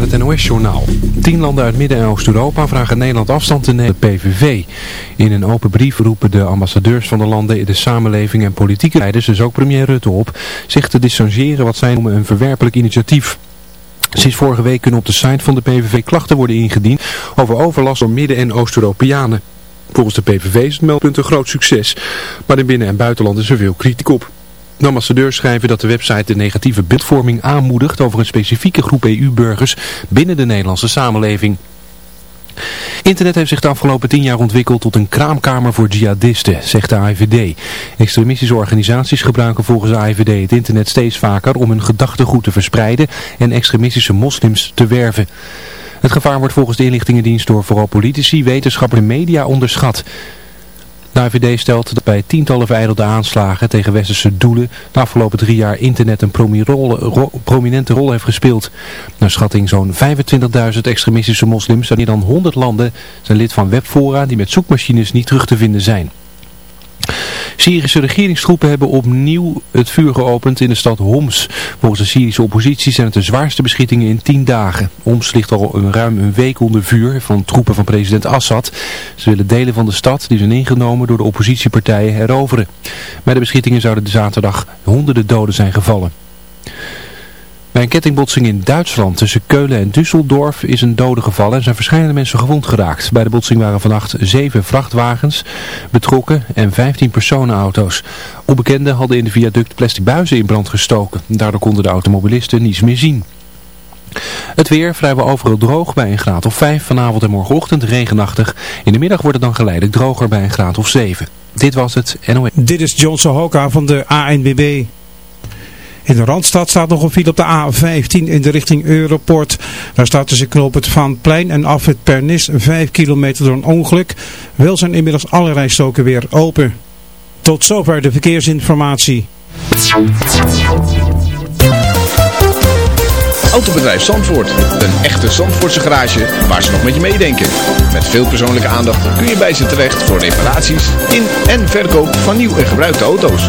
met het NOS-journaal. Tien landen uit Midden- en Oost-Europa vragen Nederland afstand te nemen de PVV. In een open brief roepen de ambassadeurs van de landen de samenleving en politieke leiders, dus ook premier Rutte op, zich te distancieren wat zij noemen een verwerpelijk initiatief. Sinds vorige week kunnen op de site van de PVV klachten worden ingediend over overlast door Midden- en Oost-Europeanen. Volgens de PVV is het meldpunt een groot succes, maar in binnen- en buitenland is er veel kritiek op. De ambassadeurs schrijven dat de website de negatieve beeldvorming aanmoedigt over een specifieke groep EU-burgers binnen de Nederlandse samenleving. Internet heeft zich de afgelopen tien jaar ontwikkeld tot een kraamkamer voor jihadisten, zegt de AIVD. Extremistische organisaties gebruiken volgens de AIVD het internet steeds vaker om hun gedachtegoed te verspreiden en extremistische moslims te werven. Het gevaar wordt volgens de inlichtingendienst door vooral politici, wetenschappers en media onderschat. De AVD stelt dat bij tientallen vereidelde aanslagen tegen westerse doelen de afgelopen drie jaar internet een prominente rol heeft gespeeld. Naar schatting zo'n 25.000 extremistische moslims uit meer dan 100 landen zijn lid van webfora die met zoekmachines niet terug te vinden zijn. Syrische regeringstroepen hebben opnieuw het vuur geopend in de stad Homs. Volgens de Syrische oppositie zijn het de zwaarste beschietingen in tien dagen. Homs ligt al ruim een week onder vuur van troepen van president Assad. Ze willen delen van de stad, die zijn ingenomen door de oppositiepartijen, heroveren. Bij de beschietingen zouden de zaterdag honderden doden zijn gevallen. Bij een kettingbotsing in Duitsland tussen Keulen en Düsseldorf is een dode gevallen en zijn verschillende mensen gewond geraakt. Bij de botsing waren vannacht zeven vrachtwagens betrokken en 15 personenauto's. Onbekenden hadden in de viaduct plastic buizen in brand gestoken. Daardoor konden de automobilisten niets meer zien. Het weer vrijwel overal droog bij een graad of 5. Vanavond en morgenochtend regenachtig. In de middag wordt het dan geleidelijk droger bij een graad of 7. Dit was het NOE. Dit is John Sohoka van de ANWB. In de Randstad staat nog een file op de A15 in de richting Europort. Daar staat tussen Van Plein en Afwit Pernis 5 kilometer door een ongeluk. Wel zijn inmiddels alle rijstoken weer open. Tot zover de verkeersinformatie. Autobedrijf Zandvoort. Een echte Zandvoortse garage waar ze nog met je meedenken. Met veel persoonlijke aandacht kun je bij ze terecht voor reparaties in en verkoop van nieuw en gebruikte auto's.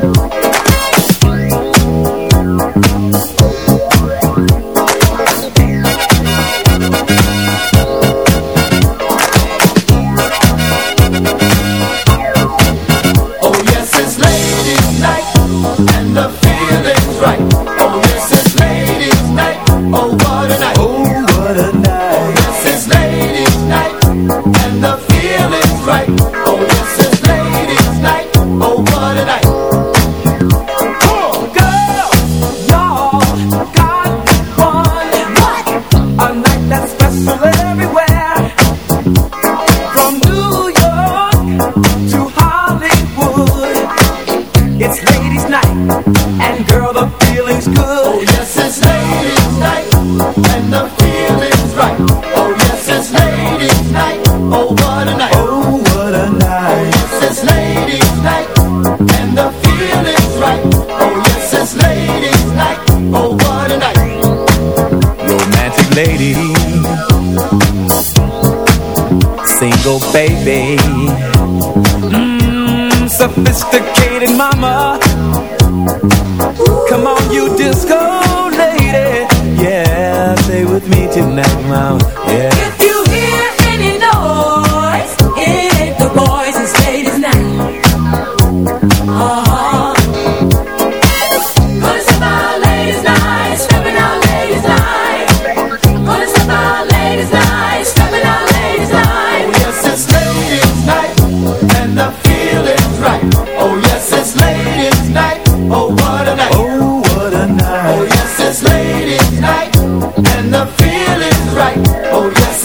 Bye.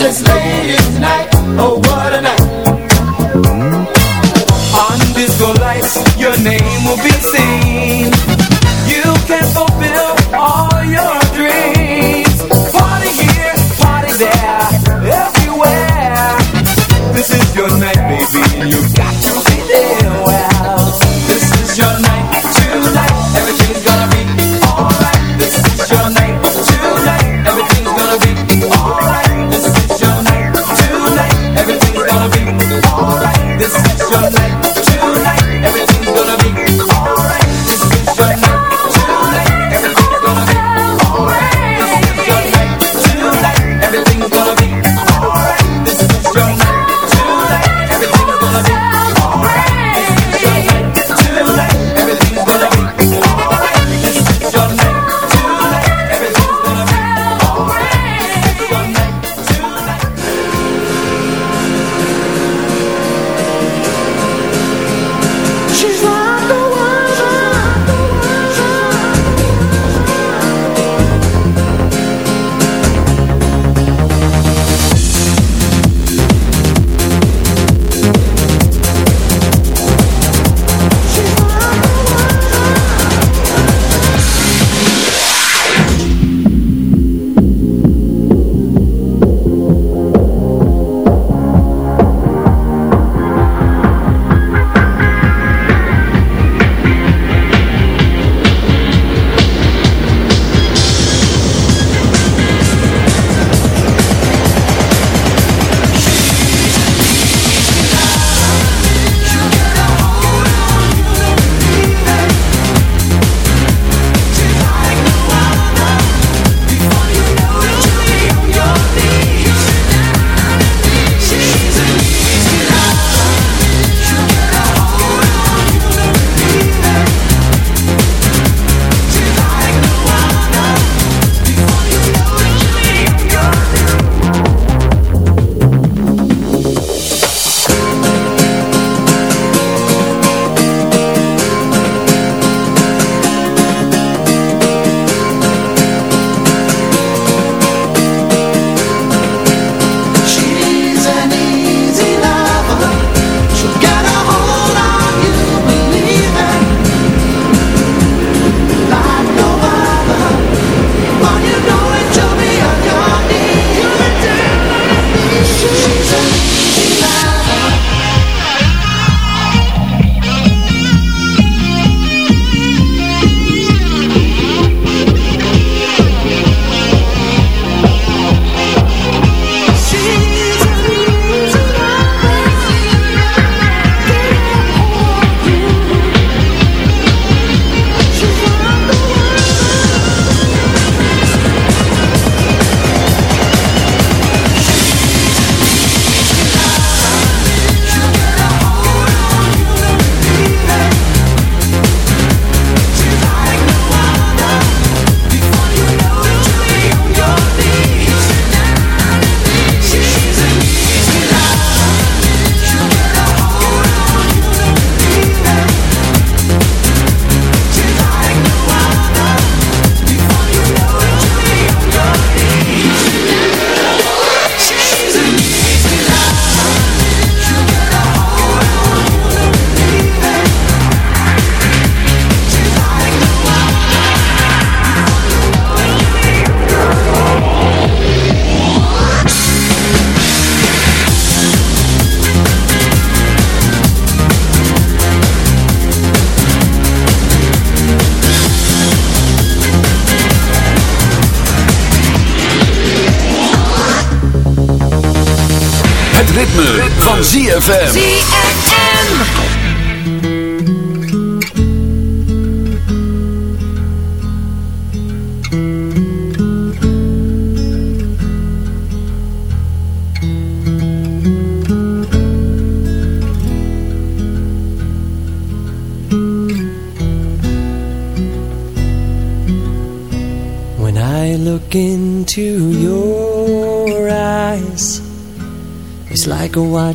Cause like When I look into your eyes it's like a watch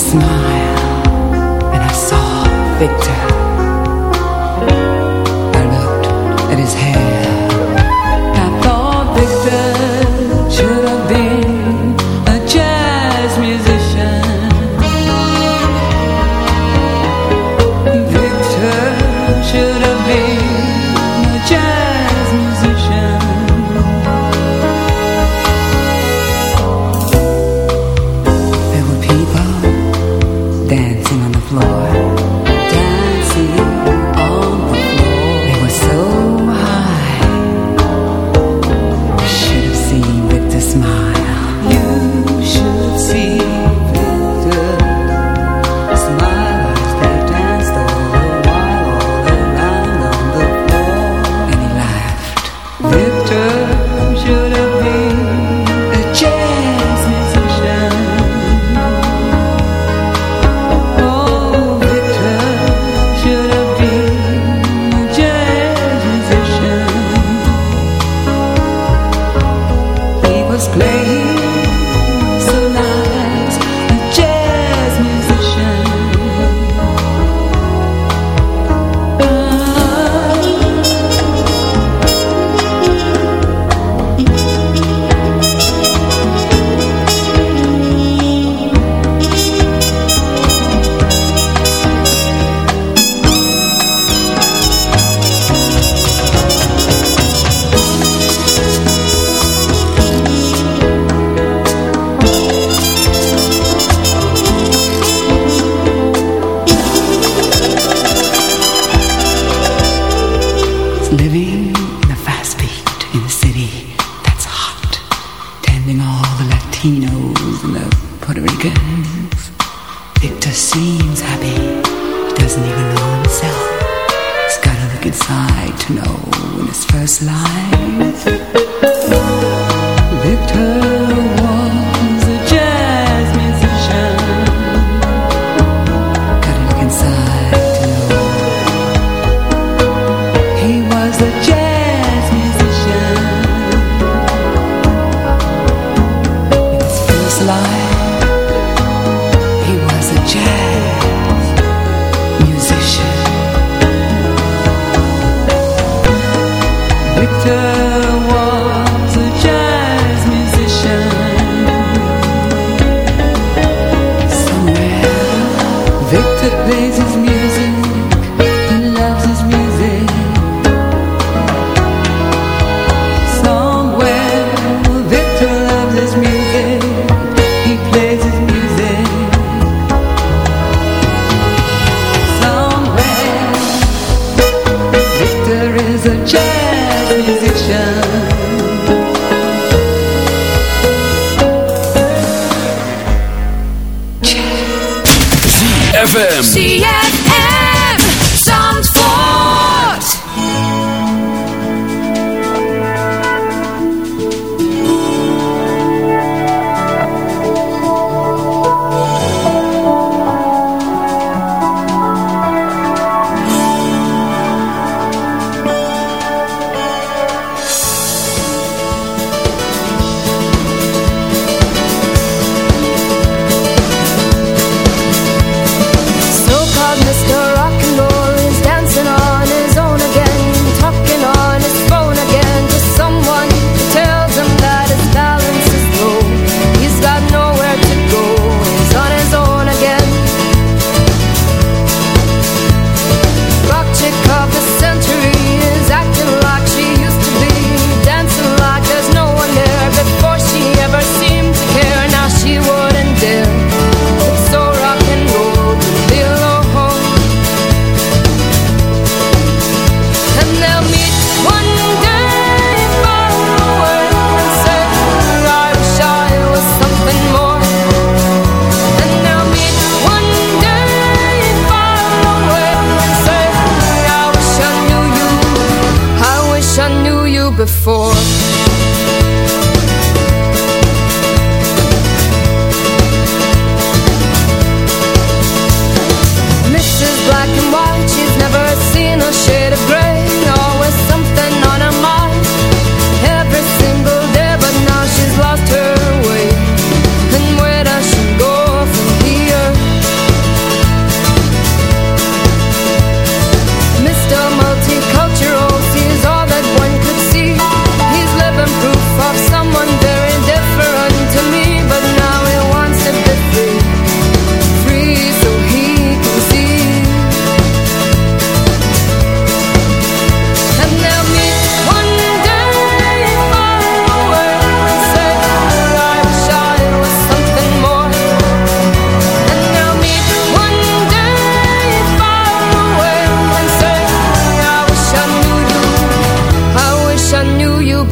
smile, and I saw Victor. Living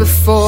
Four.